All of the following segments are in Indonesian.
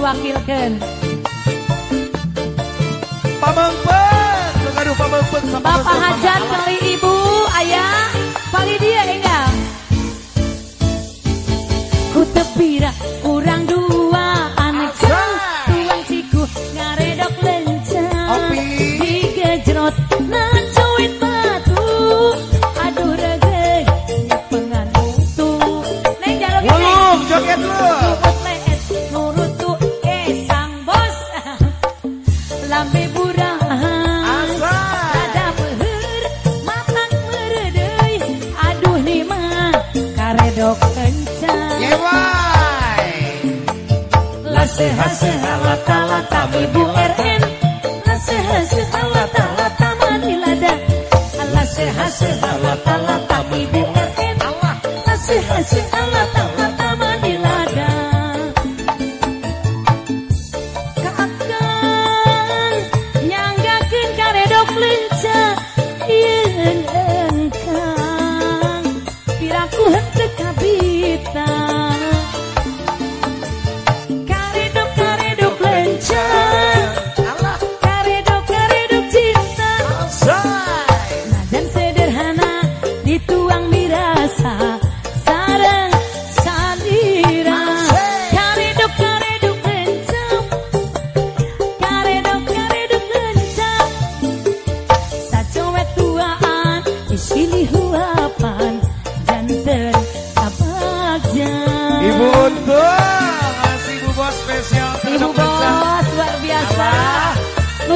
diwakilkan. Sama Bapak Hajat karedok kencang. Yewai. Lase hase halata lata ibu RN hase halata lata manilada Lase hase halata lata ibu RN hase halata lata manilada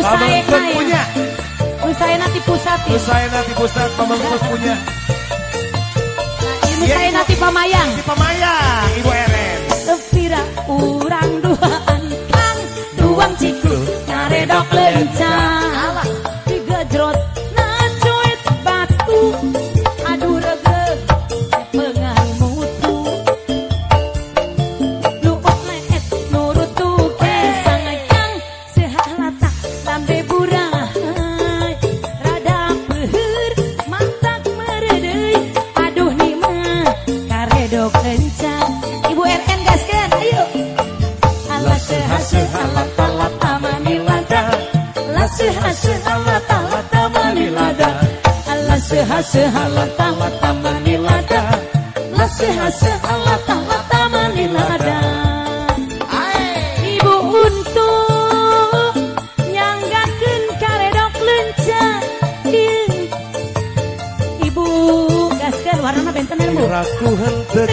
Pamengpeung ya. punya. Nusaena ti pusat ya. Nusaina di pusat, Pamengpeung punya. Nusaena ti pamayang. Di Pamayang, Ibu Eren. Sepira urang duaan karedok kencang. Ibu RN gaskeun ayo. Alase hase alata lata manilada alase hase alata lata manilada alase hase alata lata manilada alase hase alata lata manilada Ibu ya, Bu Raku henteu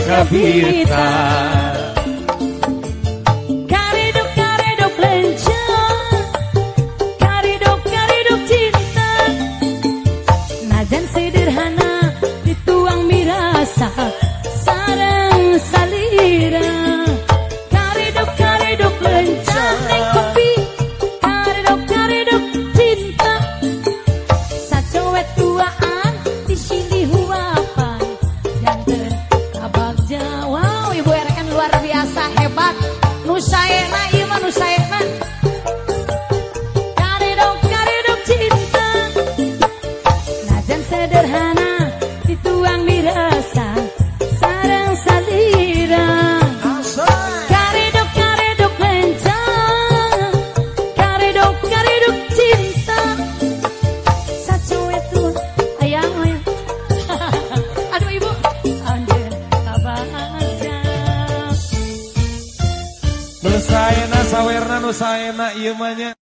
Nusaena ieu mah Sawerna nusaina ieu.